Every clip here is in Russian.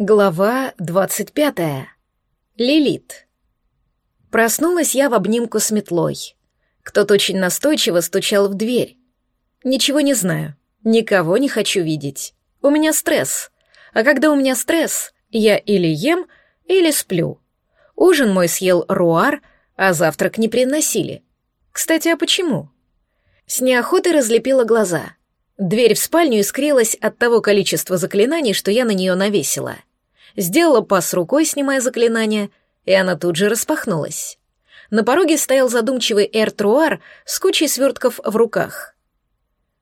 Глава двадцать пятая. Лилит. Проснулась я в обнимку с метлой. Кто-то очень настойчиво стучал в дверь. Ничего не знаю, никого не хочу видеть. У меня стресс. А когда у меня стресс, я или ем, или сплю. Ужин мой съел руар, а завтрак не приносили. Кстати, а почему? С неохотой разлепила глаза. Дверь в спальню искрилась от того количества заклинаний, что я на нее навесила — сделала пас рукой, снимая заклинание, и она тут же распахнулась. На пороге стоял задумчивый Эртруар с кучей свертков в руках.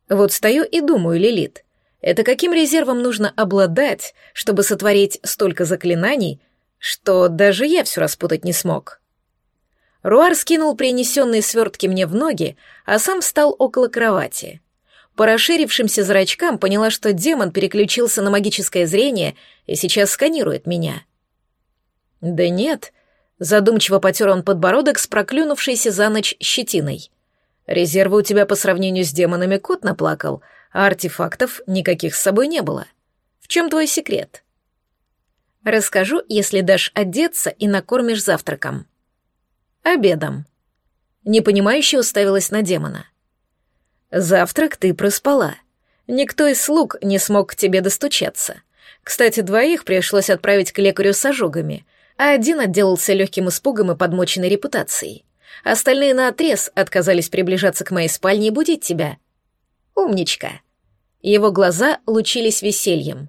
Вот стою и думаю, Лилит, это каким резервом нужно обладать, чтобы сотворить столько заклинаний, что даже я все распутать не смог. Руар скинул принесенные свертки мне в ноги, а сам встал около кровати. По расширившимся зрачкам поняла, что демон переключился на магическое зрение и сейчас сканирует меня. «Да нет», — задумчиво потер он подбородок с проклюнувшейся за ночь щетиной. «Резервы у тебя по сравнению с демонами кот наплакал, а артефактов никаких с собой не было. В чем твой секрет?» «Расскажу, если дашь одеться и накормишь завтраком». «Обедом». Непонимающе уставилась на демона. Завтрак ты проспала. Никто из слуг не смог к тебе достучаться. Кстати, двоих пришлось отправить к лекарю с ожогами, а один отделался легким испугом и подмоченной репутацией. Остальные наотрез отказались приближаться к моей спальне и будить тебя. Умничка. Его глаза лучились весельем.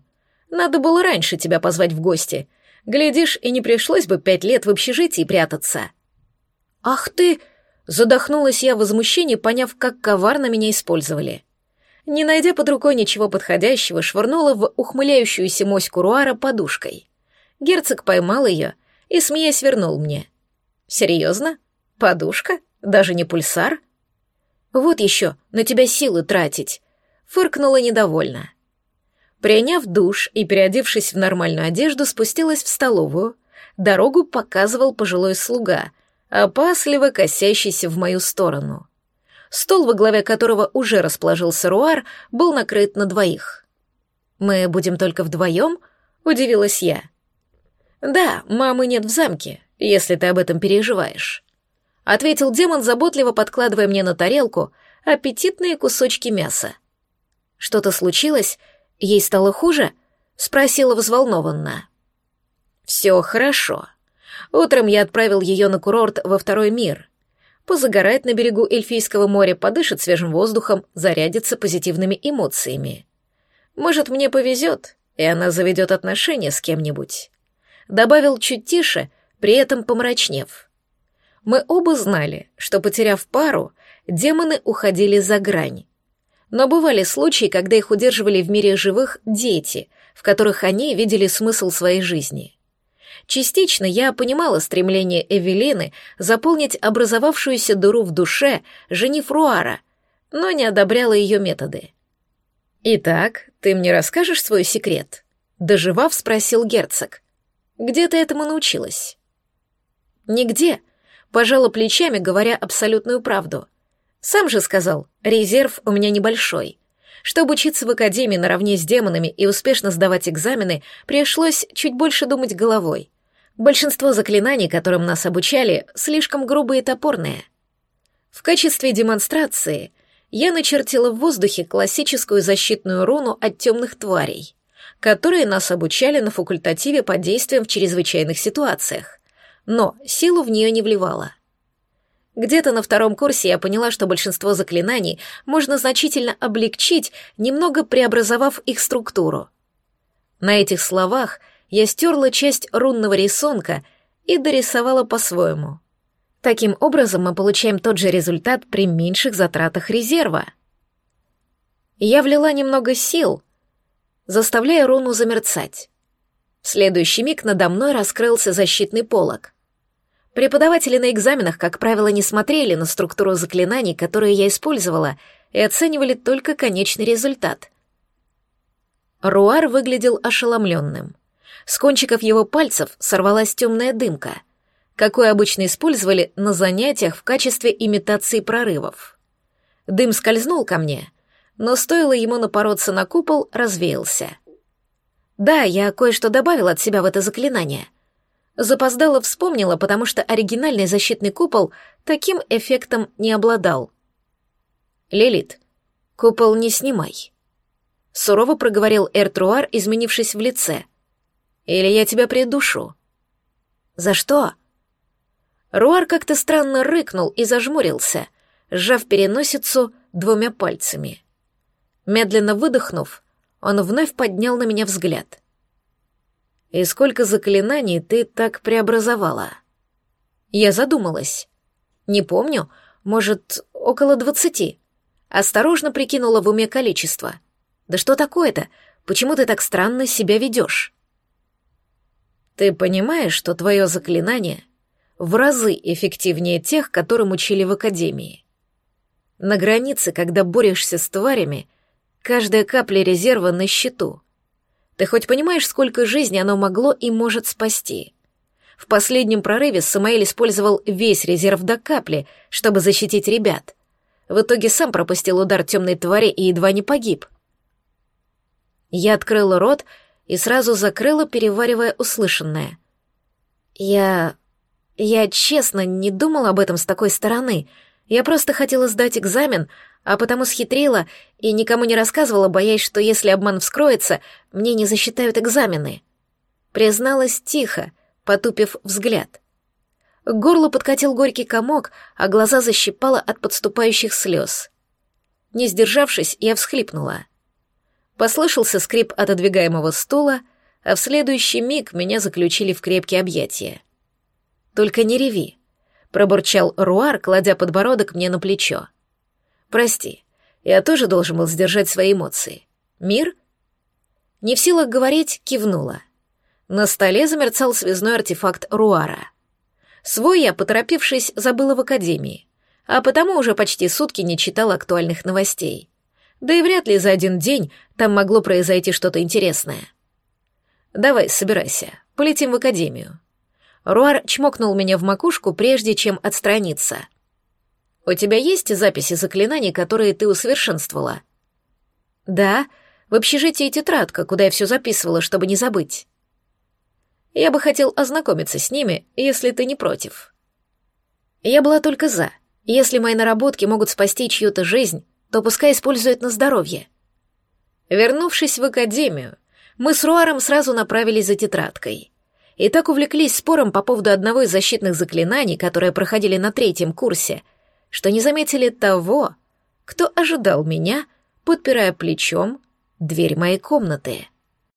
Надо было раньше тебя позвать в гости. Глядишь, и не пришлось бы пять лет в общежитии прятаться. Ах ты! Задохнулась я в возмущении, поняв, как коварно меня использовали. Не найдя под рукой ничего подходящего, швырнула в ухмыляющуюся моську Руара подушкой. Герцог поймал ее и, смеясь, вернул мне. «Серьезно? Подушка? Даже не пульсар?» «Вот еще, на тебя силы тратить!» — фыркнула недовольно. Приняв душ и переодевшись в нормальную одежду, спустилась в столовую. Дорогу показывал пожилой слуга — опасливо косящийся в мою сторону. Стол, во главе которого уже расположился Руар, был накрыт на двоих. «Мы будем только вдвоем?» — удивилась я. «Да, мамы нет в замке, если ты об этом переживаешь», — ответил демон, заботливо подкладывая мне на тарелку аппетитные кусочки мяса. «Что-то случилось? Ей стало хуже?» — спросила взволнованно. «Все хорошо», Утром я отправил ее на курорт во второй мир. Позагорать на берегу Эльфийского моря, подышит свежим воздухом, зарядится позитивными эмоциями. Может, мне повезет, и она заведет отношения с кем-нибудь. Добавил чуть тише, при этом помрачнев. Мы оба знали, что, потеряв пару, демоны уходили за грань. Но бывали случаи, когда их удерживали в мире живых дети, в которых они видели смысл своей жизни. Частично я понимала стремление Эвелины заполнить образовавшуюся дыру в душе, женив Руара, но не одобряла ее методы. «Итак, ты мне расскажешь свой секрет?» Доживав, спросил герцог. «Где ты этому научилась?» «Нигде», — пожала плечами, говоря абсолютную правду. «Сам же сказал, резерв у меня небольшой». Чтобы учиться в академии наравне с демонами и успешно сдавать экзамены, пришлось чуть больше думать головой. Большинство заклинаний, которым нас обучали, слишком грубые и топорные. В качестве демонстрации я начертила в воздухе классическую защитную руну от темных тварей, которые нас обучали на факультативе по действиям в чрезвычайных ситуациях, но силу в нее не вливала. Где-то на втором курсе я поняла, что большинство заклинаний можно значительно облегчить, немного преобразовав их структуру. На этих словах — я стерла часть рунного рисунка и дорисовала по-своему. Таким образом мы получаем тот же результат при меньших затратах резерва. Я влила немного сил, заставляя руну замерцать. В следующий миг надо мной раскрылся защитный полог. Преподаватели на экзаменах, как правило, не смотрели на структуру заклинаний, которые я использовала, и оценивали только конечный результат. Руар выглядел ошеломленным. С кончиков его пальцев сорвалась темная дымка, какую обычно использовали на занятиях в качестве имитации прорывов. Дым скользнул ко мне, но стоило ему напороться на купол, развеялся. Да, я кое-что добавила от себя в это заклинание. Запоздала вспомнила, потому что оригинальный защитный купол таким эффектом не обладал. «Лилит, купол не снимай», — сурово проговорил Эртруар, изменившись в лице. «Или я тебя придушу». «За что?» Руар как-то странно рыкнул и зажмурился, сжав переносицу двумя пальцами. Медленно выдохнув, он вновь поднял на меня взгляд. «И сколько заклинаний ты так преобразовала?» Я задумалась. Не помню, может, около двадцати. Осторожно прикинула в уме количество. «Да что такое-то? Почему ты так странно себя ведешь?» «Ты понимаешь, что твое заклинание в разы эффективнее тех, которым учили в академии. На границе, когда борешься с тварями, каждая капля резерва на счету. Ты хоть понимаешь, сколько жизней оно могло и может спасти? В последнем прорыве Самаэль использовал весь резерв до капли, чтобы защитить ребят. В итоге сам пропустил удар темной твари и едва не погиб. Я открыла рот и сразу закрыла, переваривая услышанное. Я я честно не думала об этом с такой стороны. Я просто хотела сдать экзамен, а потому схитрила и никому не рассказывала, боясь, что если обман вскроется, мне не засчитают экзамены. Призналась тихо, потупив взгляд. К горлу подкатил горький комок, а глаза защипало от подступающих слез. Не сдержавшись, я всхлипнула. Послышался скрип отодвигаемого стула, а в следующий миг меня заключили в крепкие объятия. Только не реви», — пробурчал Руар, кладя подбородок мне на плечо. «Прости, я тоже должен был сдержать свои эмоции. Мир?» Не в силах говорить, кивнула. На столе замерцал связной артефакт Руара. Свой я, поторопившись, забыла в академии, а потому уже почти сутки не читала актуальных новостей. Да и вряд ли за один день там могло произойти что-то интересное. «Давай, собирайся, полетим в академию», Руар чмокнул меня в макушку, прежде чем отстраниться. «У тебя есть записи заклинаний, которые ты усовершенствовала?» «Да, в общежитии тетрадка, куда я все записывала, чтобы не забыть». «Я бы хотел ознакомиться с ними, если ты не против». Я была только за. Если мои наработки могут спасти чью-то жизнь, то пускай используют на здоровье. Вернувшись в академию, мы с Руаром сразу направились за тетрадкой и так увлеклись спором по поводу одного из защитных заклинаний, которые проходили на третьем курсе, что не заметили того, кто ожидал меня, подпирая плечом дверь моей комнаты.